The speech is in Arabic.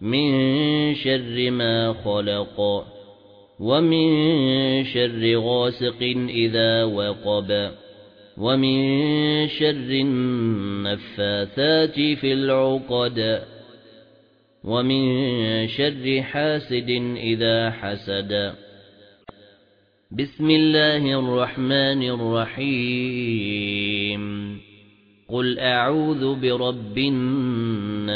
من شر ما خلق ومن شر غاسق إذا وقب ومن شر النفاثات في العقد ومن شر حاسد إذا حسد. بسم الله الرحمن الرحيم. قل أعوذ برب الناس